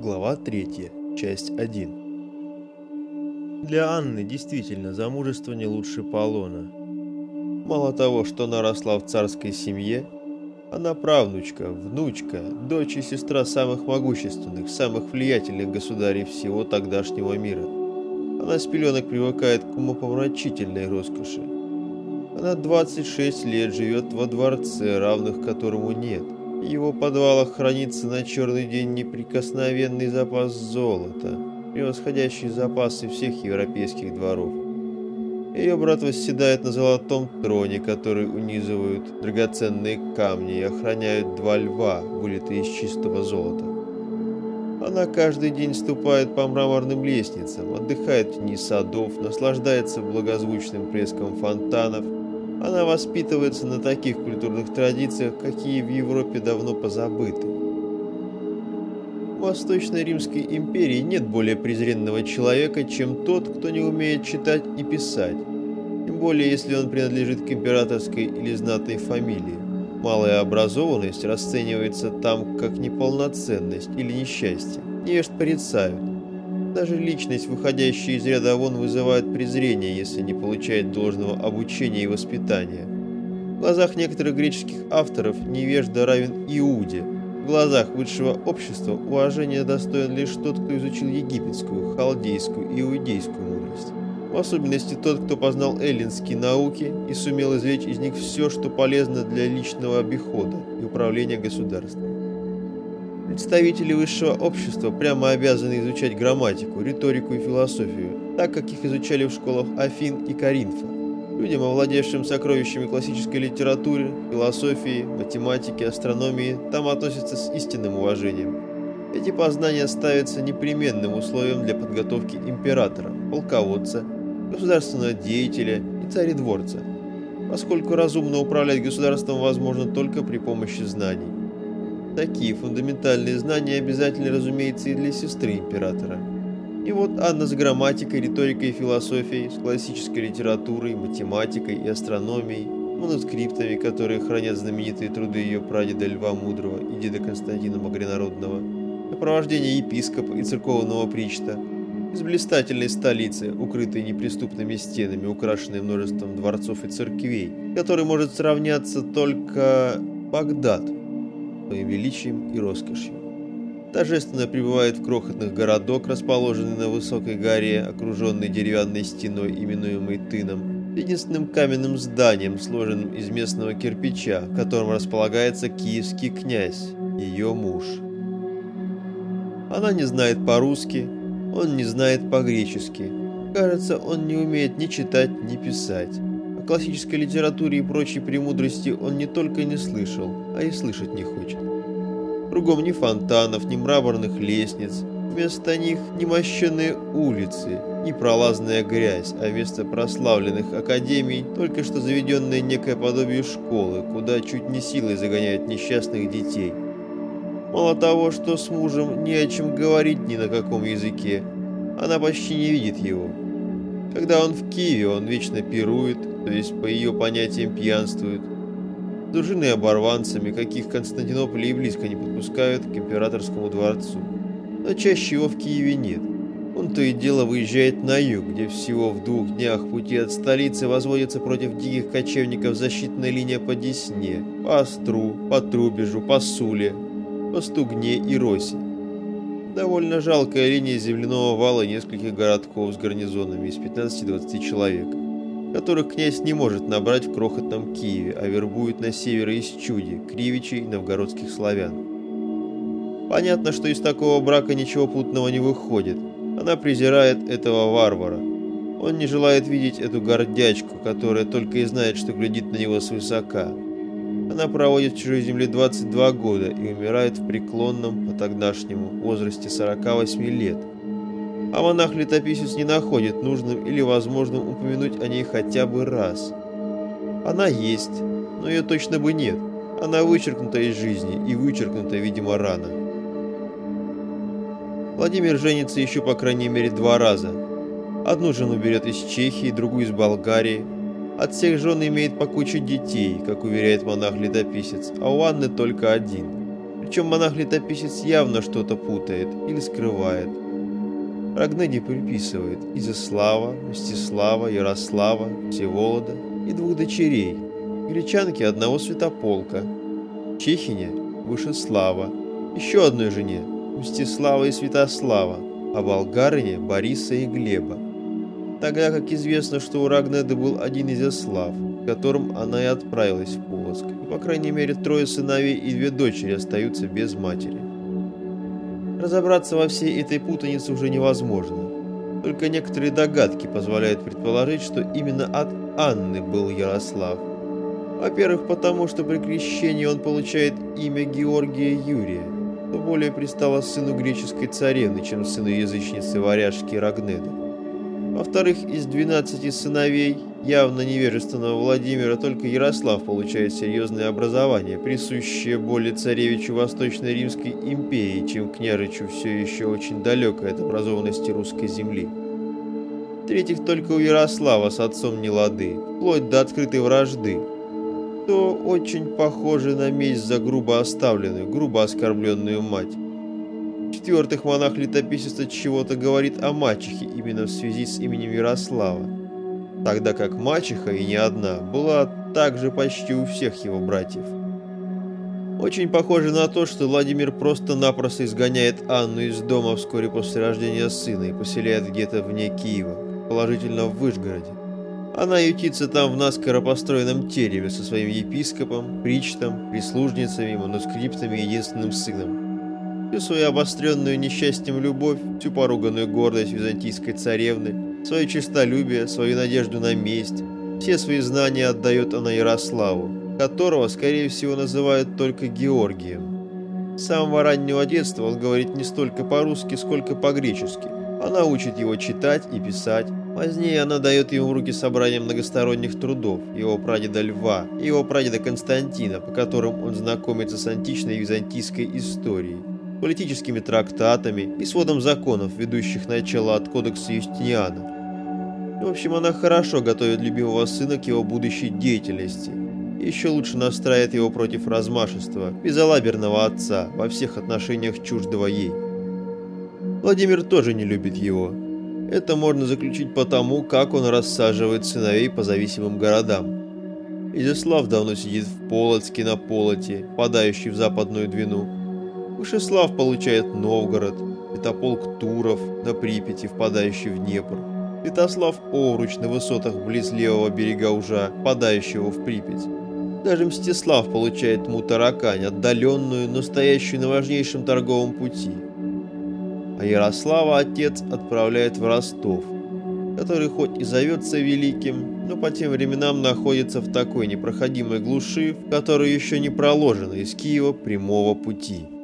Глава 3, часть 1 Для Анны действительно замужество не лучше Полона. Мало того, что она росла в царской семье, она правнучка, внучка, дочь и сестра самых могущественных, самых влиятельных государей всего тогдашнего мира. Она с пеленок привыкает к умопомрачительной роскоши. Она 26 лет живет во дворце, равных которому нет – в его подвалах хранится на черный день неприкосновенный запас золота, превосходящий запасы всех европейских дворов. Ее брат восседает на золотом троне, который унизывают драгоценные камни и охраняют два льва, вылитые из чистого золота. Она каждый день ступает по мраморным лестницам, отдыхает в вниз садов, наслаждается благозвучным плеском фонтанов – она воспитывается на таких культурных традициях, какие в Европе давно позабыты. В Восточной Римской империи нет более презренного человека, чем тот, кто не умеет читать и писать, тем более если он принадлежит к императорской или знатной фамилии. Малая образованность расценивается там как неполноценность или несчастье. Невежд порицают. Даже личность, выходящая из ряда вон, вызывает презрение, если не получает должного обучения и воспитания. В глазах некоторых греческих авторов невежда равен Иуде. В глазах высшего общества уважение достоин лишь тот, кто изучил египетскую, халдейскую и иудейскую мудрость. В особенности тот, кто познал эллинские науки и сумел извлечь из них все, что полезно для личного обихода и управления государством. Представители высшего общества прямо обязаны изучать грамматику, риторику и философию, так как их изучали в школах Афин и Коринфа. Людям, овладевшим сокровищами классической литературы, философии, математики, астрономии, там относятся с истинным уважением. Эти познания ставятся непременным условием для подготовки императора, полководца, государственного деятеля и царедворца, поскольку разумно управлять государством возможно только при помощи знаний. Такие фундаментальные знания обязательны, разумеется, и для сестры императора. И вот Анна с грамматикой, риторикой и философией, с классической литературой, математикой и астрономией, манускриптами, которые хранят знаменитые труды ее прадеда Льва Мудрого и деда Константина Багрянародного, сопровождение епископа и церковного причта, из блистательной столицы, укрытой неприступными стенами, украшенной множеством дворцов и церквей, который может сравняться только Багдад – своим величием и роскошью. Торжественно прибывает в крохотных городок, расположенный на высокой горе, окруженный деревянной стеной, именуемой Тыном, единственным каменным зданием, сложенным из местного кирпича, в котором располагается киевский князь, ее муж. Она не знает по-русски, он не знает по-гречески. Кажется, он не умеет ни читать, ни писать. О классической литературе и прочей премудрости он не только не слышал, а и слышать не хочет. Кругом ни фонтанов, ни мраморных лестниц, вместо них ни мощенные улицы, ни пролазная грязь, а вместо прославленных академий только что заведенное некое подобие школы, куда чуть не силой загоняют несчастных детей. Мало того, что с мужем не о чем говорить ни на каком языке, она почти не видит его. Когда он в Киеве, он вечно пирует, то есть по ее понятиям пьянствует. Дружины оборванцами, каких в Константинополе и близко не подпускают к императорскому дворцу. Но чаще его в Киеве нет. Он то и дело выезжает на юг, где всего в двух днях пути от столицы возводится против диких кочевников защитная линия по Десне, по Остру, по Трубежу, по Суле, по Стугне и Росе. Довольно жалкая линия земляного вала нескольких городков с гарнизонами из 15-20 человек, которых князь не может набрать в крохотном Киеве, а вербует на севере из Чуди, Кривичей и новгородских славян. Понятно, что из такого брака ничего путного не выходит. Она презирает этого варвара. Он не желает видеть эту гордячку, которая только и знает, что глядит на него свысока. Она проводит в чужой земле 22 года и умирает в преклонном, по тогдашнему, возрасте 48 лет. А монах-летописец не находит нужным или возможным упомянуть о ней хотя бы раз. Она есть, но ее точно бы нет. Она вычеркнута из жизни и вычеркнута, видимо, рано. Владимир женится еще по крайней мере два раза. Одну жену берет из Чехии, другую из Болгарии, от всех жен имеет по куче детей, как уверяет монах-летописец, а у Анны только один. Причем монах-летописец явно что-то путает или скрывает. Рагнеди приписывает Изяслава, Мстислава, Ярослава, Всеволода и двух дочерей, гречанки одного святополка, Чехине Вышеслава, еще одной жене Мстислава и Святослава, а болгарине Бориса и Глеба. Тогда как известно, что у Рагнеды был один из Яслав, которым она и отправилась в Полоцк, и по крайней мере трое сыновей и две дочери остаются без матери. Разобраться во всей этой путанице уже невозможно. Только некоторые догадки позволяют предположить, что именно от Анны был Ярослав. Во-первых, потому что при крещении он получает имя Георгия Юрия, что более пристало сыну греческой царевны, чем сыну язычницы варяжки Рагнеды. Во-вторых, из 12 сыновей явно невежественного Владимира только Ярослав получает серьезное образование, присущее более царевичу Восточной Римской империи, чем княжичу все еще очень далекой от образованности русской земли. В-третьих, только у Ярослава с отцом не лады, вплоть до открытой вражды, то очень похоже на месть за грубо оставленную, грубо оскорбленную мать. В-четвертых, монах-летописец от чего-то говорит о мачехе именно в связи с именем Ярослава, тогда как мачеха, и не одна, была также почти у всех его братьев. Очень похоже на то, что Владимир просто-напросто изгоняет Анну из дома вскоре после рождения сына и поселяет где-то вне Киева, положительно в Вышгороде. Она ютится там в наскоро построенном тереве со своим епископом, причтом, прислужницами, манускриптами и единственным сыном всю свою обостренную несчастьем любовь, всю поруганную гордость византийской царевны, свое честолюбие, свою надежду на месть, все свои знания отдает она Ярославу, которого, скорее всего, называют только Георгием. С самого раннего детства он говорит не столько по-русски, сколько по-гречески. Она учит его читать и писать. Позднее она дает ему в руки собрание многосторонних трудов, его прадеда Льва и его прадеда Константина, по которым он знакомится с античной византийской историей политическими трактатами и сводом законов, ведущих начало от кодекса Юстиниана. В общем, она хорошо готовит любимого сына к его будущей деятельности. еще лучше настраивает его против размашистого, безалаберного отца, во всех отношениях чуждого ей. Владимир тоже не любит его. Это можно заключить по тому, как он рассаживает сыновей по зависимым городам. Изяслав давно сидит в Полоцке на Полоте, падающий в западную Двину, Вышеслав получает Новгород, Святополк Туров на Припяти, впадающий в Днепр, Святослав Овруч на высотах близ левого берега Ужа, впадающего в Припять. Даже Мстислав получает Мутаракань, отдаленную, но стоящую на важнейшем торговом пути. А Ярослава отец отправляет в Ростов, который хоть и зовется Великим, но по тем временам находится в такой непроходимой глуши, в которой еще не проложено из Киева прямого пути.